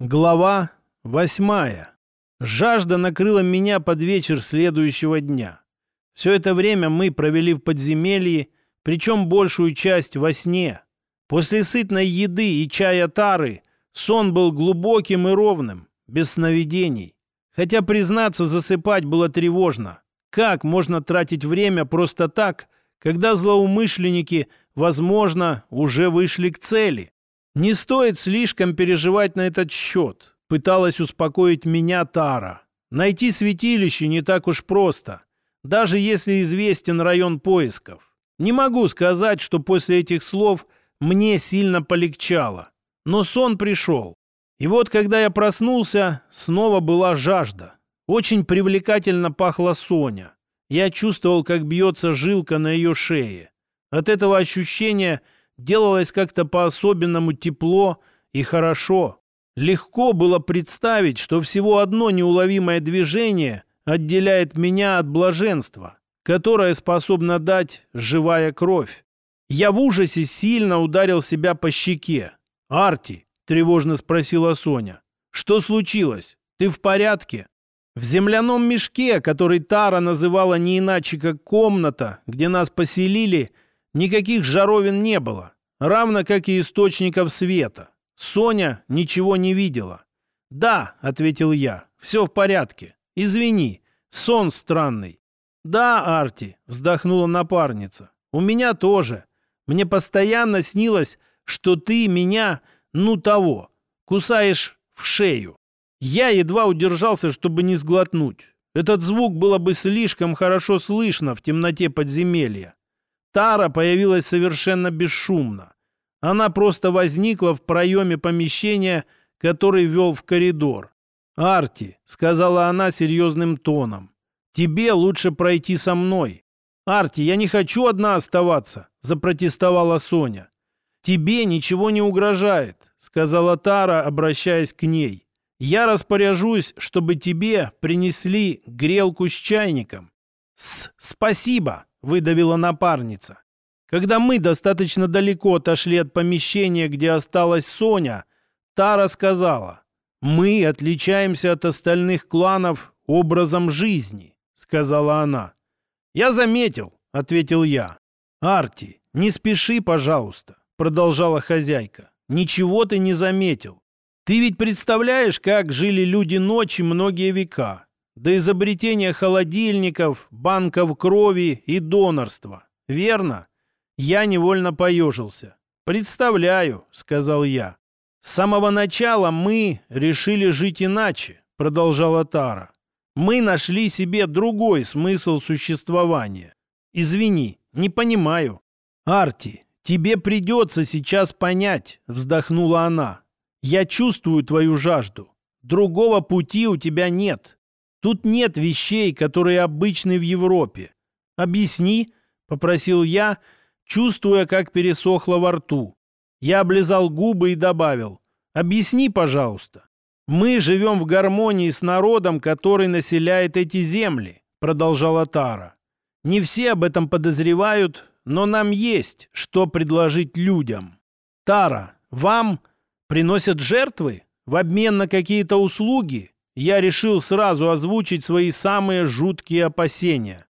Глава восьмая. Жажда накрыла меня под вечер следующего дня. Все это время мы провели в подземелье, причем большую часть во сне. После сытной еды и чая тары сон был глубоким и ровным, без сновидений. Хотя, признаться, засыпать было тревожно. Как можно тратить время просто так, когда злоумышленники, возможно, уже вышли к цели? Не стоит слишком переживать на этот счет. Пыталась успокоить меня Тара. Найти святилище не так уж просто, даже если известен район поисков. Не могу сказать, что после этих слов мне сильно полегчало. Но сон пришел. И вот, когда я проснулся, снова была жажда. Очень привлекательно пахла Соня. Я чувствовал, как бьется жилка на ее шее. От этого ощущения – делалось как-то по-особенному тепло и хорошо. Легко было представить, что всего одно неуловимое движение отделяет меня от блаженства, которое способно дать живая кровь. Я в ужасе сильно ударил себя по щеке. «Арти», — тревожно спросила Соня, — «что случилось? Ты в порядке?» В земляном мешке, который Тара называла не иначе, как комната, где нас поселили, — Никаких жаровин не было, равно как и источников света. Соня ничего не видела. «Да», — ответил я, — «все в порядке. Извини, сон странный». «Да, Арти», — вздохнула напарница, — «у меня тоже. Мне постоянно снилось, что ты меня, ну того, кусаешь в шею. Я едва удержался, чтобы не сглотнуть. Этот звук было бы слишком хорошо слышно в темноте подземелья. Тара появилась совершенно бесшумно. Она просто возникла в проеме помещения, который вел в коридор. «Арти», — сказала она серьезным тоном, — «тебе лучше пройти со мной». «Арти, я не хочу одна оставаться», — запротестовала Соня. «Тебе ничего не угрожает», — сказала Тара, обращаясь к ней. «Я распоряжусь, чтобы тебе принесли грелку с чайником». «С «Спасибо», выдавила напарница. Когда мы достаточно далеко отошли от помещения, где осталась Соня, Тара сказала, «Мы отличаемся от остальных кланов образом жизни», — сказала она. «Я заметил», — ответил я. «Арти, не спеши, пожалуйста», — продолжала хозяйка. «Ничего ты не заметил. Ты ведь представляешь, как жили люди ночи многие века. До изобретения холодильников, банков крови и донорства. Верно? Я невольно поежился. «Представляю», — сказал я. «С самого начала мы решили жить иначе», — продолжала Тара. «Мы нашли себе другой смысл существования. Извини, не понимаю». «Арти, тебе придется сейчас понять», — вздохнула она. «Я чувствую твою жажду. Другого пути у тебя нет. Тут нет вещей, которые обычны в Европе. Объясни, попросил я, чувствуя, как пересохло во рту. Я облизал губы и добавил. Объясни, пожалуйста. Мы живем в гармонии с народом, который населяет эти земли, продолжала Тара. Не все об этом подозревают, но нам есть, что предложить людям. Тара, вам приносят жертвы в обмен на какие-то услуги? я решил сразу озвучить свои самые жуткие опасения.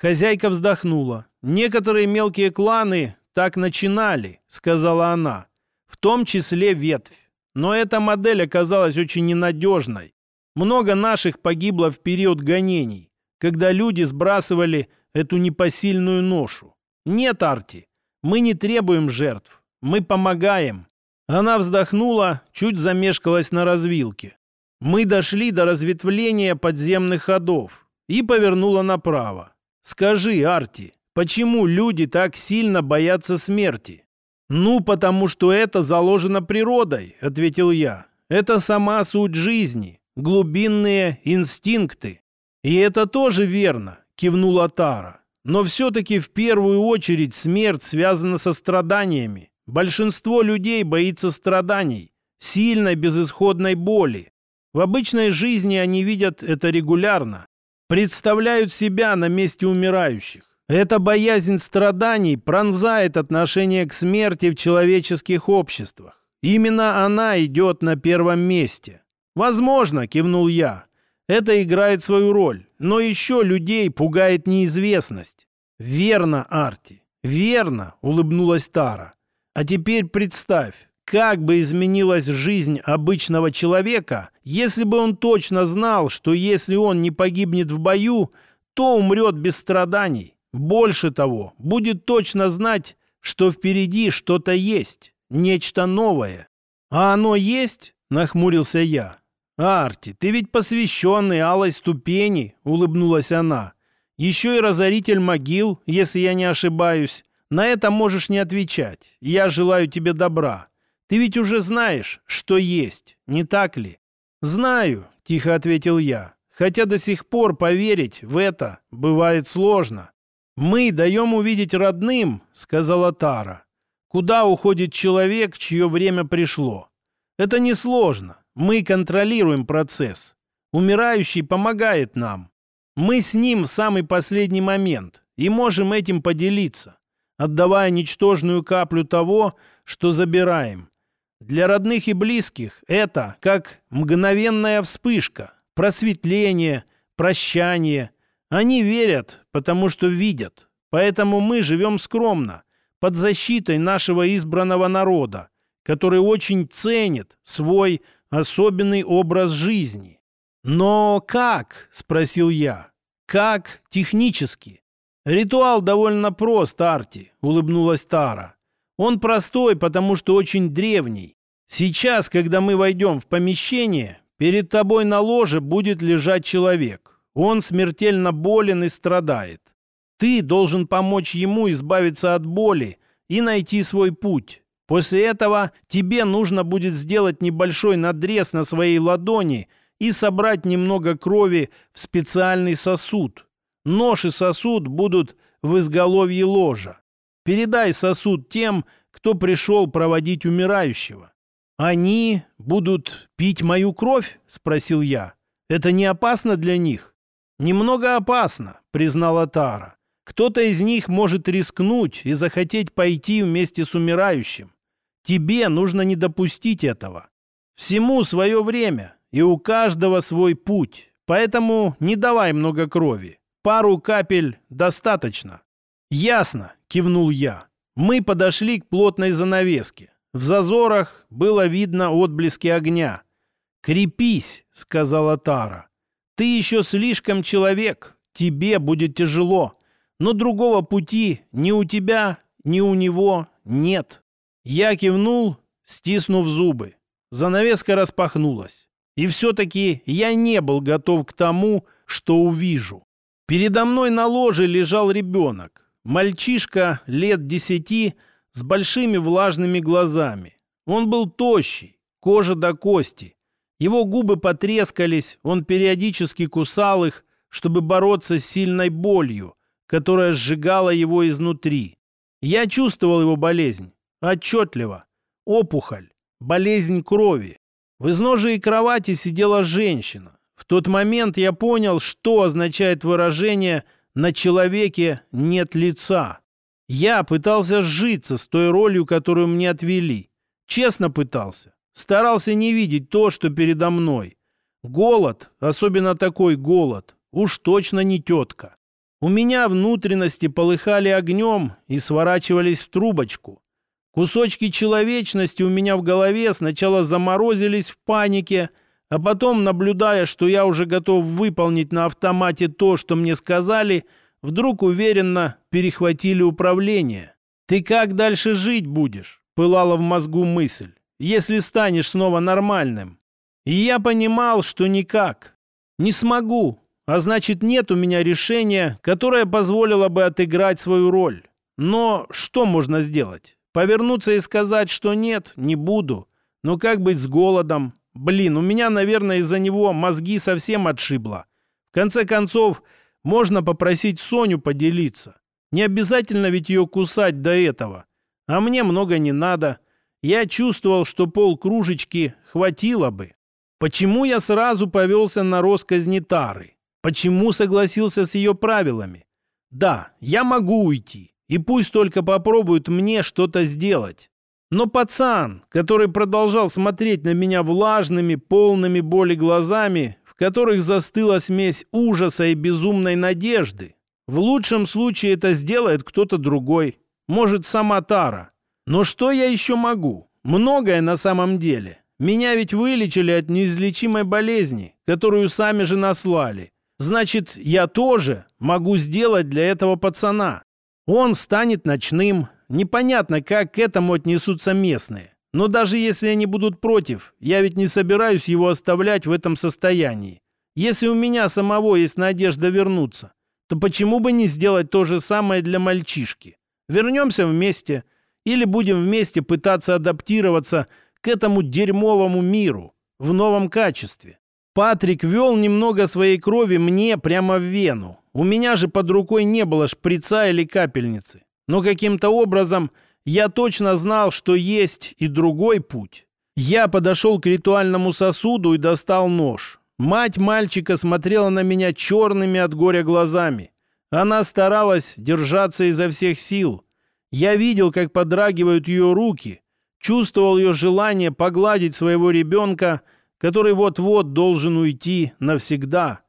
Хозяйка вздохнула. «Некоторые мелкие кланы так начинали», — сказала она, «в том числе ветвь. Но эта модель оказалась очень ненадежной. Много наших погибло в период гонений, когда люди сбрасывали эту непосильную ношу. Нет, Арти, мы не требуем жертв, мы помогаем». Она вздохнула, чуть замешкалась на развилке мы дошли до разветвления подземных ходов и повернула направо. Скажи, Арти, почему люди так сильно боятся смерти? Ну, потому что это заложено природой, ответил я. Это сама суть жизни, глубинные инстинкты. И это тоже верно, кивнула Тара. Но все-таки в первую очередь смерть связана со страданиями. Большинство людей боится страданий, сильной безысходной боли. В обычной жизни они видят это регулярно, представляют себя на месте умирающих. Эта боязнь страданий пронзает отношение к смерти в человеческих обществах. Именно она идет на первом месте. Возможно, кивнул я. Это играет свою роль, но еще людей пугает неизвестность. Верно, Арти, верно, улыбнулась Тара. А теперь представь, как бы изменилась жизнь обычного человека, если бы он точно знал, что если он не погибнет в бою, то умрет без страданий. Больше того, будет точно знать, что впереди что-то есть, нечто новое. А оно есть? Нахмурился я. «Арти, ты ведь посвященный алой ступени», — улыбнулась она. «Еще и разоритель могил, если я не ошибаюсь. На это можешь не отвечать. Я желаю тебе добра. Ты ведь уже знаешь, что есть, не так ли?» «Знаю», — тихо ответил я. «Хотя до сих пор поверить в это бывает сложно». «Мы даем увидеть родным», — сказала Тара. «Куда уходит человек, чье время пришло? Это несложно. Мы контролируем процесс. Умирающий помогает нам. Мы с ним в самый последний момент и можем этим поделиться, отдавая ничтожную каплю того, что забираем. Для родных и близких это как мгновенная вспышка, просветление, прощание. Они верят, потому что видят. Поэтому мы живем скромно, под защитой нашего избранного народа, который очень ценит свой особенный образ жизни. «Но как?» – спросил я. «Как технически?» «Ритуал довольно прост, Арти», – улыбнулась Тара. «Он простой, потому что очень древний. Сейчас, когда мы войдем в помещение, перед тобой на ложе будет лежать человек. Он смертельно болен и страдает. Ты должен помочь ему избавиться от боли и найти свой путь. После этого тебе нужно будет сделать небольшой надрез на своей ладони и собрать немного крови в специальный сосуд. Нож и сосуд будут в изголовье ложа. Передай сосуд тем, кто пришел проводить умирающего. «Они будут пить мою кровь?» – спросил я. «Это не опасно для них?» «Немного опасно», – признала Тара. «Кто-то из них может рискнуть и захотеть пойти вместе с умирающим. Тебе нужно не допустить этого. Всему свое время, и у каждого свой путь. Поэтому не давай много крови. Пару капель достаточно. Ясно, кивнул я. Мы подошли к плотной занавеске. В зазорах было видно отблески огня. «Крепись», — сказала Тара. «Ты еще слишком человек, тебе будет тяжело, но другого пути ни у тебя, ни у него нет». Я кивнул, стиснув зубы. Занавеска распахнулась. И все-таки я не был готов к тому, что увижу. Передо мной на ложе лежал ребенок. Мальчишка лет десяти с большими влажными глазами. Он был тощий, кожа до кости. Его губы потрескались, он периодически кусал их, чтобы бороться с сильной болью, которая сжигала его изнутри. Я чувствовал его болезнь. Отчетливо. Опухоль. Болезнь крови. В изножии кровати сидела женщина. В тот момент я понял, что означает выражение «на человеке нет лица». Я пытался сжиться с той ролью, которую мне отвели. Честно пытался. Старался не видеть то, что передо мной. Голод, особенно такой голод, уж точно не тетка. У меня внутренности полыхали огнем и сворачивались в трубочку. Кусочки человечности у меня в голове сначала заморозились в панике, а потом, наблюдая, что я уже готов выполнить на автомате то, что мне сказали, вдруг уверенно перехватили управление. «Ты как дальше жить будешь?» – пылала в мозгу мысль. «Если станешь снова нормальным». И я понимал, что никак. Не смогу, а значит нет у меня решения, которое позволило бы отыграть свою роль. Но что можно сделать? Повернуться и сказать, что нет, не буду. Но как быть с голодом? Блин, у меня, наверное, из-за него мозги совсем отшибло. В конце концов, можно попросить Соню поделиться. Не обязательно ведь ее кусать до этого. А мне много не надо. Я чувствовал, что пол кружечки хватило бы. Почему я сразу повелся на росказни Тары? Почему согласился с ее правилами? Да, я могу уйти. И пусть только попробуют мне что-то сделать. Но пацан, который продолжал смотреть на меня влажными, полными боли глазами, в которых застыла смесь ужаса и безумной надежды, в лучшем случае это сделает кто-то другой. Может, сама Тара. Но что я еще могу? Многое на самом деле. Меня ведь вылечили от неизлечимой болезни, которую сами же наслали. Значит, я тоже могу сделать для этого пацана. Он станет ночным. Непонятно, как к этому отнесутся местные. Но даже если они будут против, я ведь не собираюсь его оставлять в этом состоянии. Если у меня самого есть надежда вернуться, то почему бы не сделать то же самое для мальчишки? Вернемся вместе или будем вместе пытаться адаптироваться к этому дерьмовому миру в новом качестве. Патрик вел немного своей крови мне прямо в вену. У меня же под рукой не было шприца или капельницы. Но каким-то образом я точно знал, что есть и другой путь. Я подошел к ритуальному сосуду и достал нож. Мать мальчика смотрела на меня черными от горя глазами. Она старалась держаться изо всех сил. Я видел, как подрагивают ее руки, чувствовал ее желание погладить своего ребенка, который вот-вот должен уйти навсегда.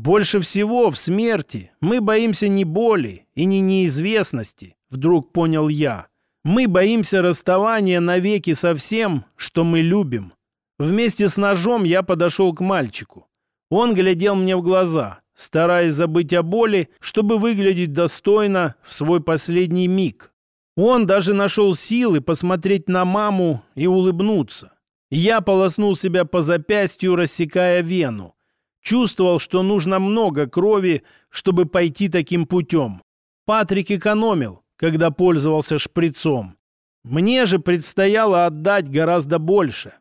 Больше всего в смерти мы боимся не боли и не неизвестности, вдруг понял я. Мы боимся расставания навеки со всем, что мы любим. Вместе с ножом я подошел к мальчику. Он глядел мне в глаза, стараясь забыть о боли, чтобы выглядеть достойно в свой последний миг. Он даже нашел силы посмотреть на маму и улыбнуться. Я полоснул себя по запястью, рассекая вену. Чувствовал, что нужно много крови, чтобы пойти таким путем. Патрик экономил, когда пользовался шприцом. Мне же предстояло отдать гораздо больше.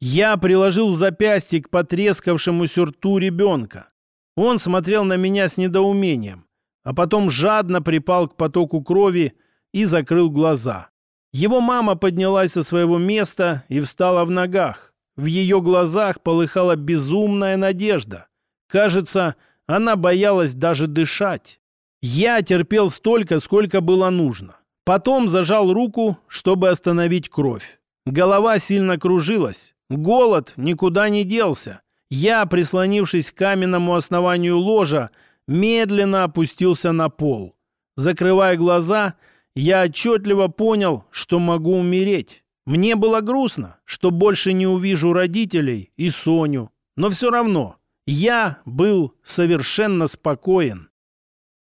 Я приложил запястье к потрескавшемуся рту ребенка. Он смотрел на меня с недоумением, а потом жадно припал к потоку крови, и закрыл глаза. Его мама поднялась со своего места и встала в ногах. В ее глазах полыхала безумная надежда. Кажется, она боялась даже дышать. Я терпел столько, сколько было нужно. Потом зажал руку, чтобы остановить кровь. Голова сильно кружилась. Голод никуда не делся. Я, прислонившись к каменному основанию ложа, медленно опустился на пол. Закрывая глаза, я отчетливо понял, что могу умереть. Мне было грустно, что больше не увижу родителей и Соню. Но все равно я был совершенно спокоен.